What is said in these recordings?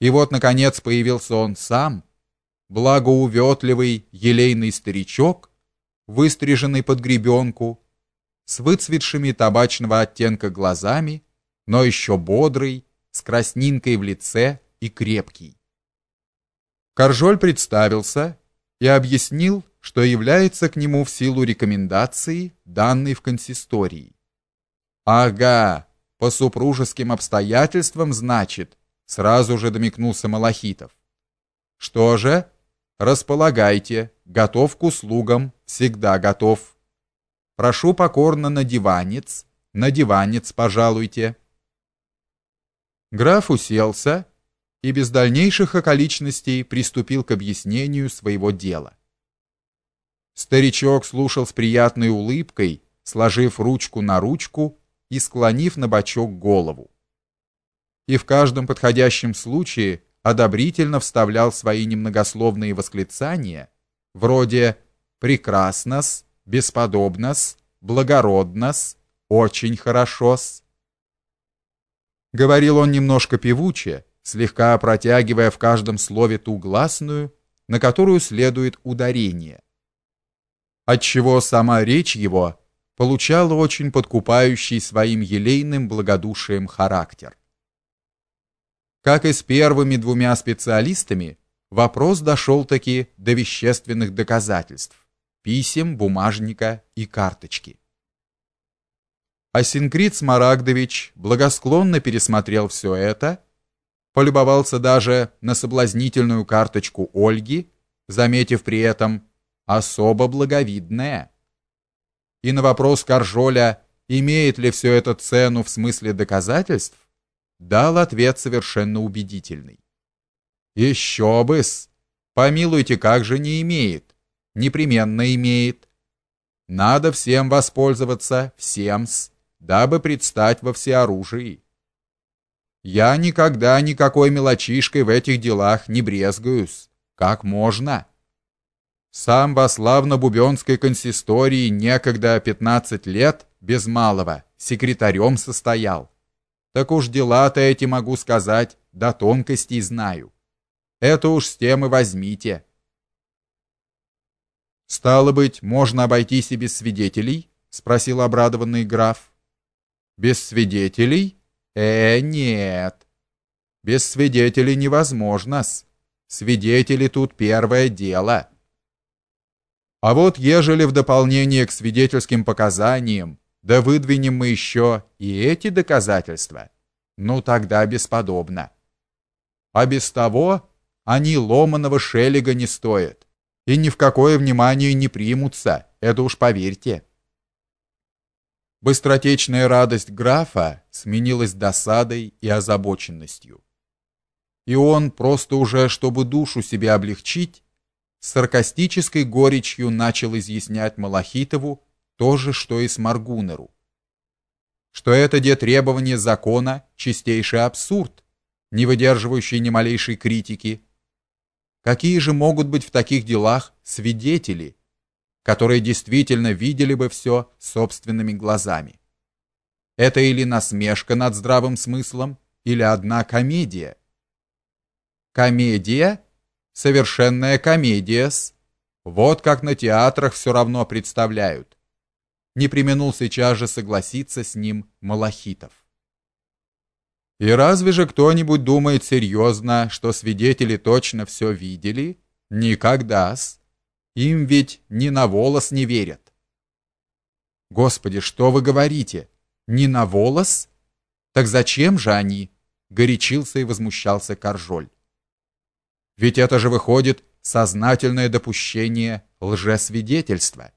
И вот, наконец, появился он сам, благоуветливый елейный старичок, выстриженный под гребенку, с выцветшими табачного оттенка глазами, но еще бодрый, с краснинкой в лице и крепкий. Каржоль представился и объяснил, что является к нему в силу рекомендации, данной в консистории. Ага, по супружеским обстоятельствам, значит, сразу же домикнулся Малахитов. Что же? Располагайте, готов к услугам, всегда готов. Прошу покорно на диванец, на диванец, пожалуйте. Граф уселся и без дальнейших околичностей приступил к объяснению своего дела. Старичок слушал с приятной улыбкой, сложив ручку на ручку и склонив на бочок голову. И в каждом подходящем случае одобрительно вставлял свои немногословные восклицания, вроде «прекрасно-с», «бесподобно-с», «благородно-с», «очень хорошо-с». Говорил он немножко певуче, слегка протягивая в каждом слове ту гласную, на которую следует ударение. Отчего сама речь его получала очень подкупающий своим елейным благодушием характер. Как и с первыми двумя специалистами, вопрос дошел таки до вещественных доказательств: писем, бумажника и карточки. Асинкрит Смарагдович благосклонно пересмотрел все это, полюбовался даже на соблазнительную карточку Ольги, заметив при этом особо благовидное и на вопрос Каржоля, имеет ли все это цену в смысле доказательств, дал ответ совершенно убедительный. Еще бы-с! Помилуйте, как же не имеет? Непременно имеет. Надо всем воспользоваться, всем-с, дабы предстать во всеоружии. Я никогда никакой мелочишкой в этих делах не брезгуюсь. Как можно? Сам во славно-бубенской консистории некогда 15 лет без малого секретарем состоял. Так уж дела-то эти могу сказать, до тонкостей знаю. Это уж с тем и возьмите. Стало быть, можно обойтись и без свидетелей? спросил обрадованный граф. Без свидетелей? Э, нет. Без свидетелей невозможно-с. Свидетели тут первое дело. А вот ежели в дополнение к свидетельским показаниям, да выдвинем мы еще и эти доказательства, ну тогда бесподобно. А без того они ломаного шелега не стоят и ни в какое внимание не примутся, это уж поверьте. Быстротечная радость графа сменилась досадой и озабоченностью. И он просто уже, чтобы душу себе облегчить, с саркастической горечью начал изъяснять Малахитову то же, что и Смаргунеру. Что это де требование закона чистейший абсурд, не выдерживающий ни малейшей критики. Какие же могут быть в таких делах свидетели, которые действительно видели бы все собственными глазами? Это или насмешка над здравым смыслом, или одна комедия. Комедия совершенная комедия-с. Вот как на театрах все равно представляют. Не применул сейчас же согласиться с ним Малахитов. И разве же кто-нибудь думает серьезно, что свидетели точно все видели? Никогда-с. Им ведь ни на волос не верят. Господи, что вы говорите? Ни на волос? Так зачем же они? горячился и возмущался Каржоль. Ведь это же выходит сознательное допущение лжесвидетельства.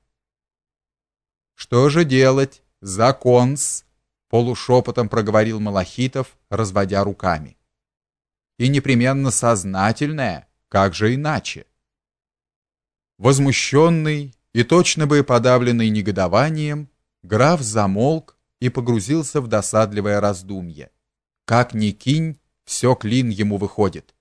Что же делать? Законс, полушепотом проговорил Малахитов, разводя руками. И непременно сознательное, как же иначе? Возмущенный и точно бы подавленный негодованием, граф замолк и погрузился в досадливое раздумье. Как ни кинь, все клин ему выходит.